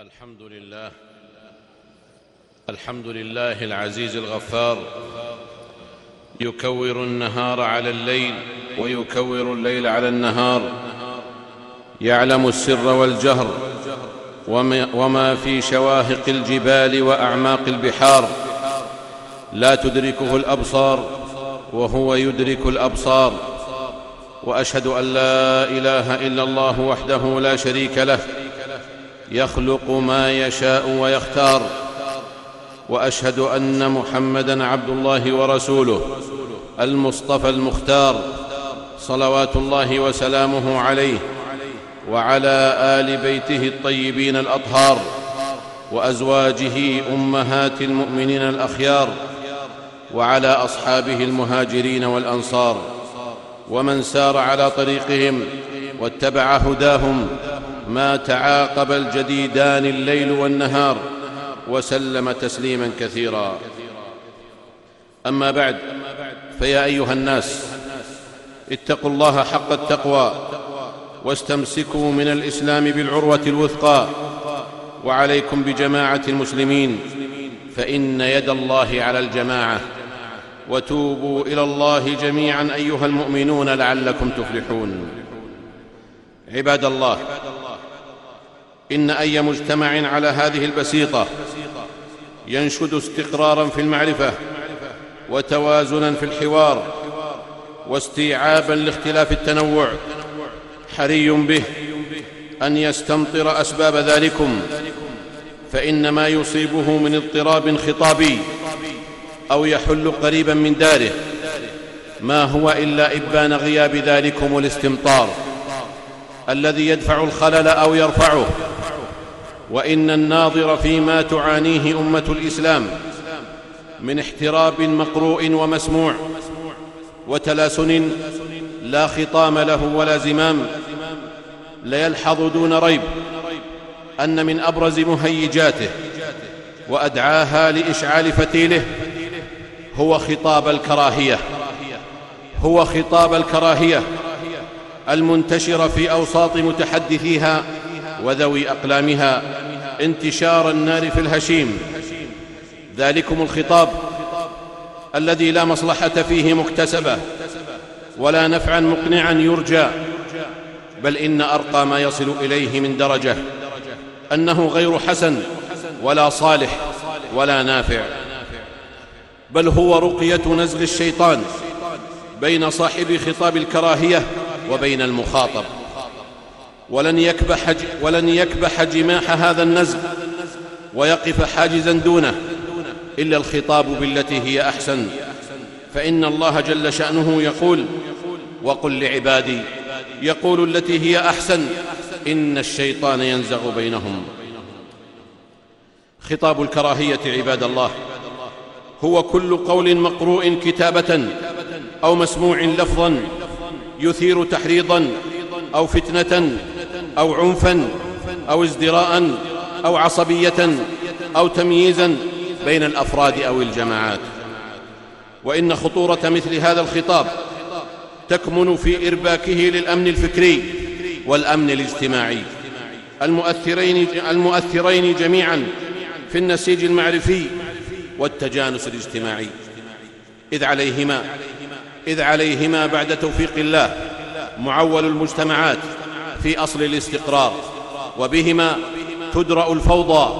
الحمد لله الحمد لله العزيز الغفار. يكور النهار على الليل ويكور الليل على النهار. يعلم السر والجهر وما في شواهق الجبال وأعماق البحار. لا تدركه الأبصار وهو يدرك الأبصار. وأشهد أن لا إله إلا الله وحده لا شريك له. يخلق ما يشاء ويختار. وأشهد أن محمدا عبد الله ورسوله المصطفى المختار صلوات الله وسلامه عليه وعلى آل بيته الطيبين الأطهار وأزواجه أمهات المؤمنين الأخيار وعلى أصحابه المهاجرين والأنصار ومن سار على طريقهم واتبع هداهم ما تعاقب الجديدان الليل والنهار وسلم تسليما كثيرا. أما بعد فيا أيها الناس اتقوا الله حق التقوى واستمسكوا من الإسلام بالعروة الوثقى. وعليكم بجماعة المسلمين فإن يد الله على الجماعة. وتوبوا إلى الله جميعا أيها المؤمنون لعلكم تفلحون. عباد الله إن أي مجتمع على هذه البسيطة ينشد استقرارا في المعرفة وتوازنا في الحوار واستيعابا لاختلاف التنوع حري به أن يستمطر أسباب ذلكم فإن ما يصيبه من اضطراب خطابي أو يحل قريبا من داره ما هو إلا إبان غياب ذلكم الاستمطار. الذي يدفع الخلل أو يرفعه. وإن الناظر فيما تعانيه أمة الإسلام من احتراب مقروء ومسموع وتلاسن لا خطام له ولا زمام ليلحظ دون ريب أن من أبرز مهيجاته وأدعاها لإشعال فتيله هو خطاب الكراهية. هو خطاب الكراهية. المنتشر في أوساط متحدثيها وذوي أقلامها انتشار النار في الهشيم. ذلكم الخطاب الذي لا مصلحة فيه مكتسبة ولا نفعا مقنعا يرجى بل إن أرقى ما يصل إليه من درجة أنه غير حسن ولا صالح ولا نافع بل هو رقية نزغ الشيطان بين صاحب خطاب الكراهية وبين المخاطب. ولن يكبح, ولن يكبح جماح هذا النزغ ويقف حاجزا دونه إلا الخطاب بالتي هي أحسن. فإن الله جل شأنه يقول وقل لعبادي يقول التي هي أحسن إن الشيطان ينزغ بينهم. خطاب الكراهية عباد الله هو كل قول مقروء كتابة أو مسموع لفظا يثير تحريضا أو فتنه أو عنفا أو ازدراء أو عصبيه أو تمييزا بين الأفراد أو الجماعات. وإن خطورة مثل هذا الخطاب تكمن في إرباكه للأمن الفكري والأمن الاجتماعي. المؤثرين, المؤثرين جميعا في النسيج المعرفي والتجانس الاجتماعي. إذ عليهما إذ عليهما بعد توفيق الله معول المجتمعات في أصل الاستقرار وبهما تدرأ الفوضى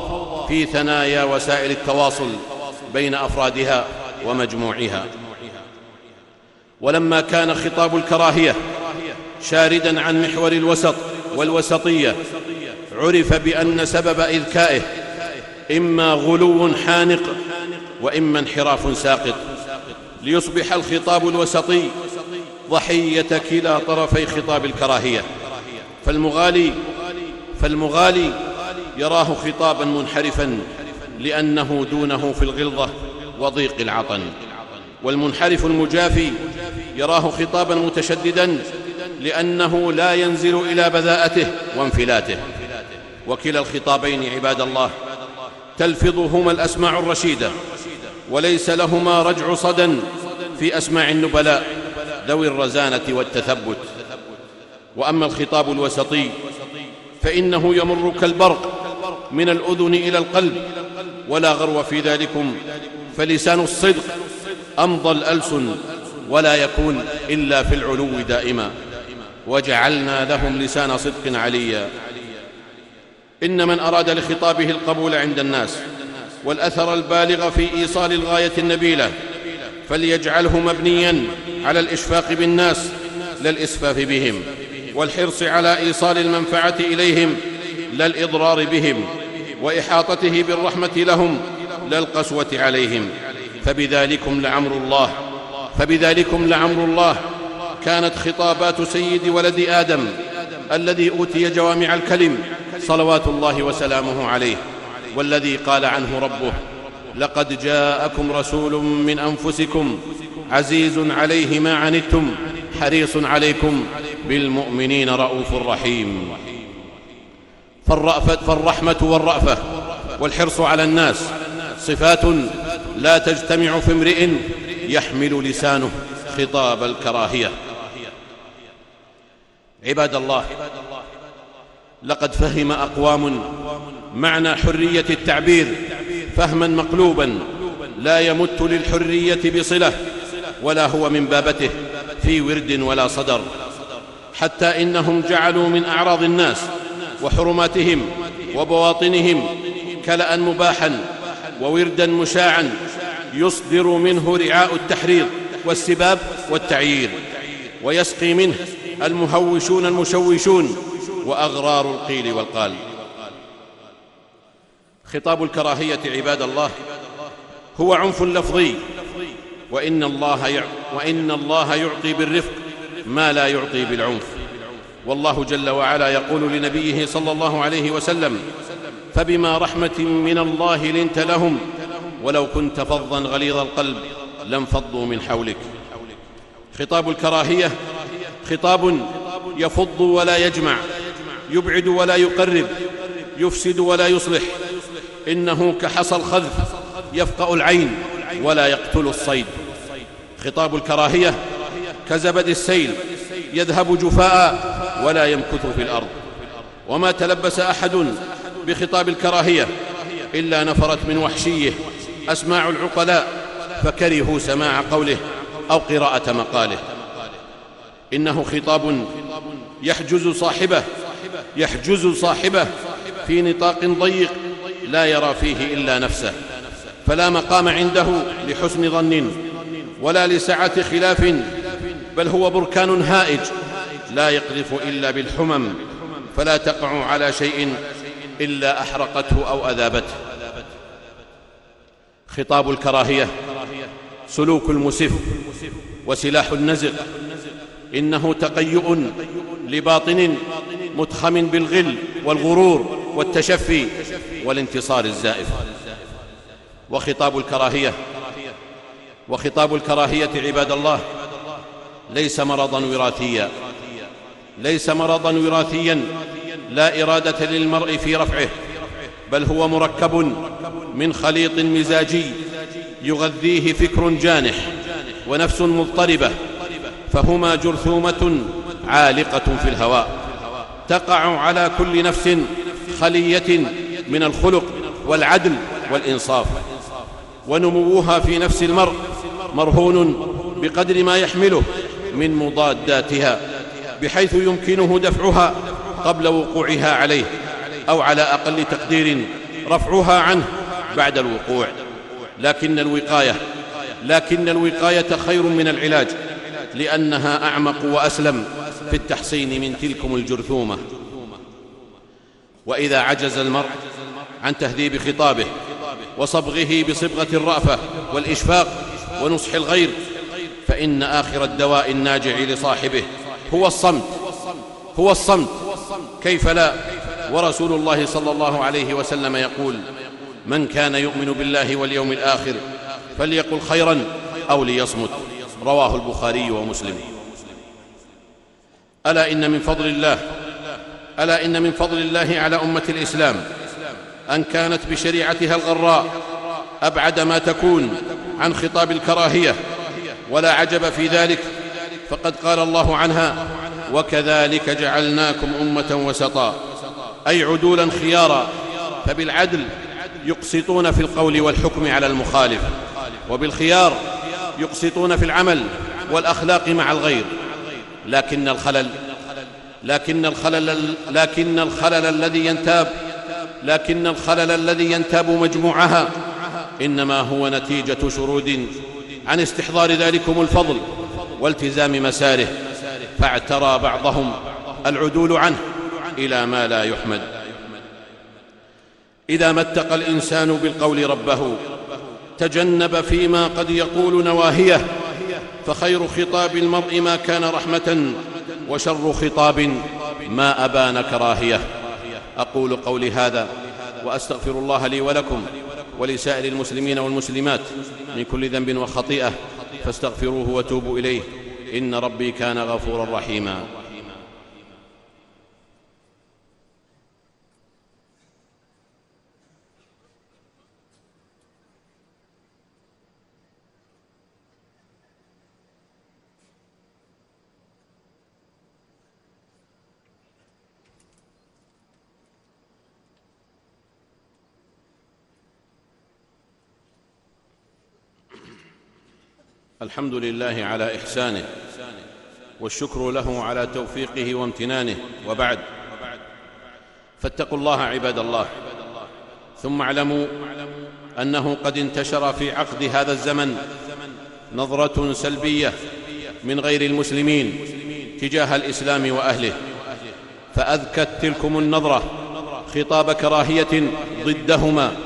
في ثنايا وسائل التواصل بين أفرادها ومجموعها ولما كان خطاب الكراهية شاردا عن محور الوسط والوسطية عرف بأن سبب إذكائه إما غلو حانق وإما انحراف ساقط. ليصبح الخطاب الوسطي ضحية كلا طرفي خطاب الكراهية. فالمغالي فالمغالي يراه خطابا منحرفا لأنه دونه في الغلظة وضيق العطن. والمنحرف المجافي يراه خطابا متشددا لأنه لا ينزل إلى بذاءته وانفلاته. وكلا الخطابين عباد الله تلفظهما الاسماع الرشيدة. وليس لهما رجع صدى في أسماع النبلاء ذوي الرزانة والتثبت. وأما الخطاب الوسطي فإنه يمر كالبرق من الأذن إلى القلب ولا غرو في ذلكم فلسان الصدق أمضى الالسن ولا يكون إلا في العلو دائما. وجعلنا لهم لسان صدق عليا. إن من أراد لخطابه القبول عند الناس والأثر البالغ في إيصال الغاية النبيلة فليجعله مبنيا على الإشفاق بالناس لا الاسفاف بهم والحرص على إيصال المنفعة إليهم لا الاضرار بهم وإحاطته بالرحمة لهم لا القسوه عليهم. فبذلكم لعمر الله فبذلكم لعمر الله كانت خطابات سيد ولد آدم الذي أوتي جوامع الكلم صلوات الله وسلامه عليه. والذي قال عنه ربه لقد جاءكم رسول من أنفسكم عزيز عليه ما عنتم حريص عليكم بالمؤمنين رءوف رحيم. فالرأفة فالرحمة والرأفة والحرص على الناس صفات لا تجتمع في امرئ يحمل لسانه خطاب الكراهية. عباد الله لقد فهم أقوام معنى حرية التعبير فهما مقلوبا لا يمت للحرية بصلة ولا هو من بابته في ورد ولا صدر حتى إنهم جعلوا من أعراض الناس وحرماتهم وبواطنهم كلأ مباحا ووردا مشاعا يصدر منه رعاء التحريض والسباب والتعيير ويسقي منه المهوشون المشوشون وأغرار القيل والقال. خطاب الكراهية عباد الله هو عنف لفظي. وإن الله, وإن الله يعطي بالرفق ما لا يعطي بالعنف. والله جل وعلا يقول لنبيه صلى الله عليه وسلم فبما رحمة من الله لنت لهم ولو كنت فظا غليظ القلب لانفضوا من حولك. خطاب الكراهية خطاب يفض ولا يجمع. يبعد ولا يقرب يفسد ولا يصلح. إنه كحصى الخذف يفقأ العين ولا يقتل الصيد. خطاب الكراهية كزبد السيل يذهب جفاء ولا يمكث في الأرض. وما تلبس أحد بخطاب الكراهية إلا نفرت من وحشيه أسماع العقلاء فكرهوا سماع قوله أو قراءة مقاله. إنه خطاب يحجز صاحبه يحجز صاحبه في نطاق ضيق لا يرى فيه إلا نفسه. فلا مقام عنده لحسن ظن ولا لسعة خلاف بل هو بركان هائج لا يقذف إلا بالحمم. فلا تقع على شيء إلا أحرقته أو أذابته. خطاب الكراهية سلوك المسف وسلاح النزق. إنه تقيؤ لباطن متخم بالغل والغرور والتشفي والانتصار الزائف. وخطاب الكراهية وخطاب الكراهية عباد الله ليس مرضا وراثيا ليس مرضا وراثيا لا إرادة للمرء في رفعه بل هو مركب من خليط مزاجي يغذيه فكر جانح ونفس مضطربة فهما جرثومة عالقة في الهواء. تقع على كل نفس خلية من الخلق والعدل والإنصاف. ونموها في نفس المرء مرهون بقدر ما يحمله من مضاداتها بحيث يمكنه دفعها قبل وقوعها عليه أو على أقل تقدير رفعها عنه بعد الوقوع. لكن الوقاية لكن الوقاية خير من العلاج لأنها أعمق وأسلم في التحصين من تلكم الجرثومة. وإذا عجز المرء عن تهذيب خطابه وصبغه بصبغة الرأفة والإشفاق ونصح الغير فإن آخر الدواء الناجع لصاحبه هو الصمت هو الصمت. كيف لا؟ ورسول الله صلى الله عليه وسلم يقول من كان يؤمن بالله واليوم الآخر فليقل خيرا أو ليصمت رواه البخاري ومسلم. ألا إن من فضل الله ألا إن من فضل الله على أمة الإسلام أن كانت بشريعتها الغراء أبعد ما تكون عن خطاب الكراهية ولا عجب في ذلك فقد قال الله عنها وكذلك جعلناكم أمة وسطا أي عدولا خيارا فبالعدل يقسطون في القول والحكم على المخالف وبالخيار يقسطون في العمل والأخلاق مع الغير. لكن الخلل لكن الخلل لكن الخلل الذي ينتاب لكن الخلل الذي ينتاب مجموعها إنما هو نتيجة شرود عن استحضار ذلكم الفضل والتزام مساره فاعترى بعضهم العدول عنه إلى ما لا يحمد. إذا ما اتقى الإنسان بالقول ربه تجنب فيما قد يقول نواهيه فخير خطاب المرء ما كان رحمة وشر خطاب ما ابان كراهيه أقول قولي هذا وأستغفر الله لي ولكم ولسائر المسلمين والمسلمات من كل ذنب وخطيئة فاستغفروه وتوبوا إليه. إن ربي كان غفورا رحيما. الحمد لله على إحسانه والشكر له على توفيقه وامتنانه وبعد. فاتقوا الله عباد الله. ثم اعلموا أنه قد انتشر في عقد هذا الزمن نظرة سلبية من غير المسلمين تجاه الإسلام وأهله. فأذكت تلكم النظرة خطاب كراهية ضدهما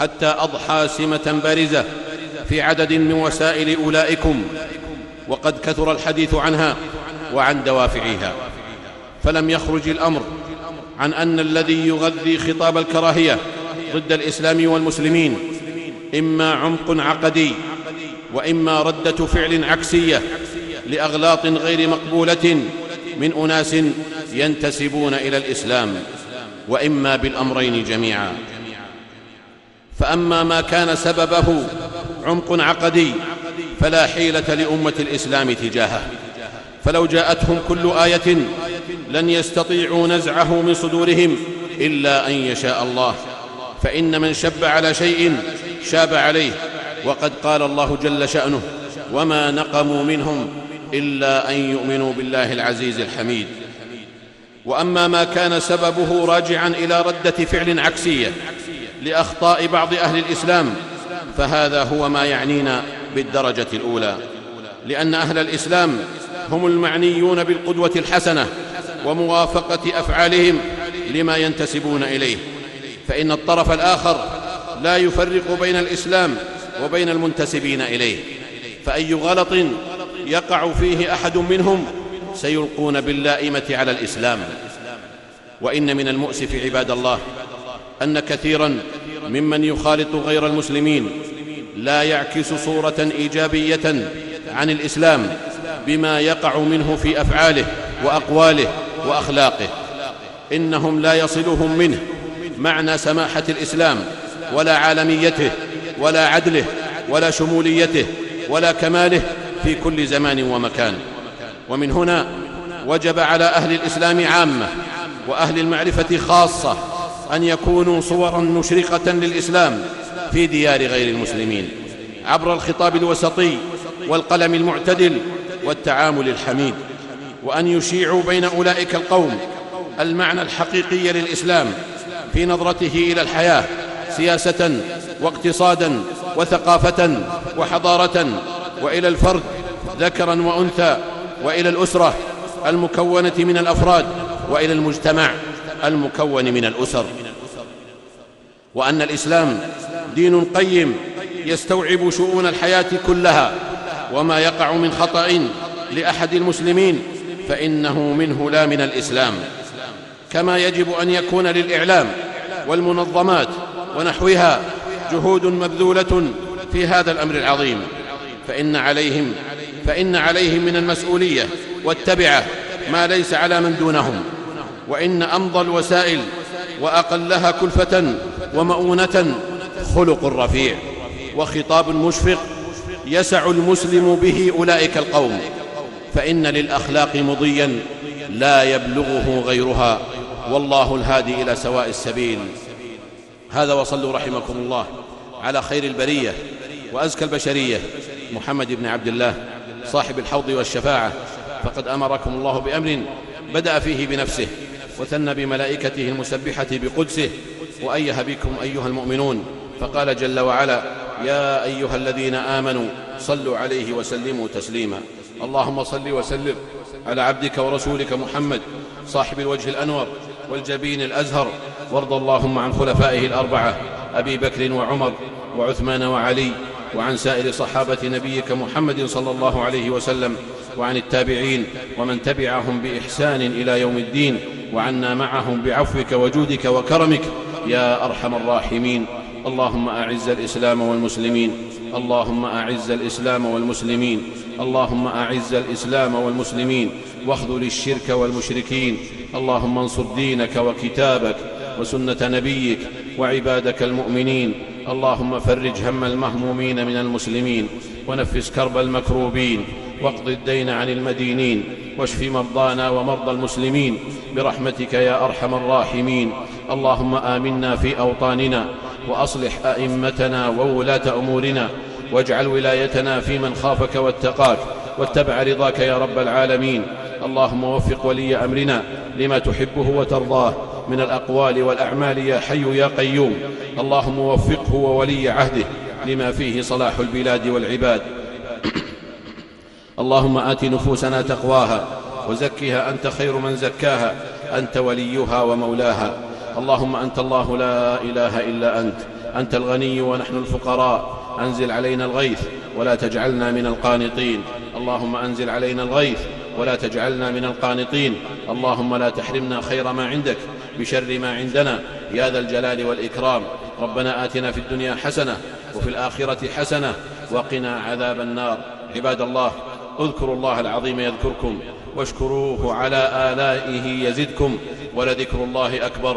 حتى أضحى سمة بارزة في عدد من وسائل أولئكم وقد كثر الحديث عنها وعن دوافعها. فلم يخرج الأمر عن أن الذي يغذي خطاب الكراهية ضد الإسلام والمسلمين إما عمق عقدي وإما ردة فعل عكسية لأغلاط غير مقبولة من أناس ينتسبون إلى الإسلام وإما بالأمرين جميعا. فأما ما كان سببه عمق عقدي فلا حيلة لأمة الإسلام تجاهه. فلو جاءتهم كل آية لن يستطيعوا نزعه من صدورهم إلا أن يشاء الله. فإن من شب على شيء شاب عليه وقد قال الله جل شأنه وما نقموا منهم إلا أن يؤمنوا بالله العزيز الحميد. وأما ما كان سببه راجعا إلى ردة فعل عكسية لأخطاء بعض أهل الإسلام فهذا هو ما يعنينا بالدرجة الأولى. لأن أهل الإسلام هم المعنيون بالقدوة الحسنة وموافقة أفعالهم لما ينتسبون إليه. فإن الطرف الآخر لا يفرق بين الإسلام وبين المنتسبين إليه. فأي غلط يقع فيه أحد منهم سيلقون باللائمة على الإسلام. وإن من المؤسف عباد الله أن كثيرا ممن يخالط غير المسلمين لا يعكس صورة إيجابية عن الإسلام بما يقع منه في أفعاله وأقواله وأخلاقه. إنهم لا يصلهم منه معنى سماحة الإسلام ولا عالميته ولا عدله ولا شموليته ولا كماله في كل زمان ومكان. ومن هنا وجب على أهل الإسلام عامة وأهل المعرفة خاصة أن يكونوا صورا مشرقة للإسلام في ديار غير المسلمين عبر الخطاب الوسطي والقلم المعتدل والتعامل الحميد وأن يشيعوا بين أولئك القوم المعنى الحقيقي للإسلام في نظرته إلى الحياة سياسة واقتصادا وثقافة وحضارة وإلى الفرد ذكرا وأنثى وإلى الأسرة المكونة من الأفراد وإلى المجتمع المكون من الأسر. وأن الإسلام دين قيم يستوعب شؤون الحياة كلها وما يقع من خطأ لأحد المسلمين فإنه منه لا من الإسلام. كما يجب أن يكون للإعلام والمنظمات ونحوها جهود مبذولة في هذا الأمر العظيم. فإن عليهم فإن عليهم من المسؤولية والتبعة ما ليس على من دونهم. وإن أمضى الوسائل وأقلها كلفة ومؤونة خلق رفيع وخطاب مشفق يسع المسلم به أولئك القوم فإن للأخلاق مضيا لا يبلغه غيرها والله الهادي إلى سواء السبيل. هذا وصلوا رحمكم الله على خير البرية وأزكى البشرية محمد بن عبد الله صاحب الحوض والشفاعة فقد أمركم الله بأمر بدأ فيه بنفسه وثنى بملائكته المسبحة بقدسه وايه بكم أيها المؤمنون فقال جل وعلا يا أيها الذين آمنوا صلوا عليه وسلموا تسليما. اللهم صل وسلم على عبدك ورسولك محمد صاحب الوجه الأنور والجبين الأزهر. وارض اللهم عن خلفائه الأربعة أبي بكر وعمر وعثمان وعلي وعن سائر صحابة نبيك محمد صلى الله عليه وسلم وعن التابعين ومن تبعهم بإحسان إلى يوم الدين وعنا معهم بعفوك وجودك وكرمك. يا أرحم الراحمين. اللهم أعز الإسلام والمسلمين. اللهم أعز الإسلام والمسلمين. اللهم أعز الإسلام والمسلمين. واخذل الشرك والمشركين. اللهم انصر دينك وكتابك وسنة نبيك وعبادك المؤمنين. اللهم فرج هم المهمومين من المسلمين. ونفس كرب المكروبين. واقض الدين عن المدينين. واشف مرضانا ومرضى المسلمين. برحمتك يا أرحم الراحمين. اللهم آمنا في أوطاننا وأصلح أئمتنا وولاة أمورنا واجعل ولايتنا في من خافك واتقاك واتبع رضاك يا رب العالمين. اللهم وفق ولي أمرنا لما تحبه وترضاه من الأقوال والأعمال يا حي يا قيوم. اللهم وفقه وولي عهده لما فيه صلاح البلاد والعباد. اللهم آت نفوسنا تقواها وزكها أنت خير من زكاها أنت وليها ومولاها. اللهم أنت الله لا إله إلا أنت أنت الغني ونحن الفقراء أنزل علينا الغيث ولا تجعلنا من القانطين. اللهم أنزل علينا الغيث ولا تجعلنا من القانطين. اللهم لا تحرمنا خير ما عندك بشر ما عندنا. يا ذا الجلال والإكرام. ربنا آتنا في الدنيا حسنة وفي الآخرة حسنة وقنا عذاب النار. عباد الله اذكروا الله العظيم يذكركم واشكروه على آلائه يزدكم ولذكر الله أكبر.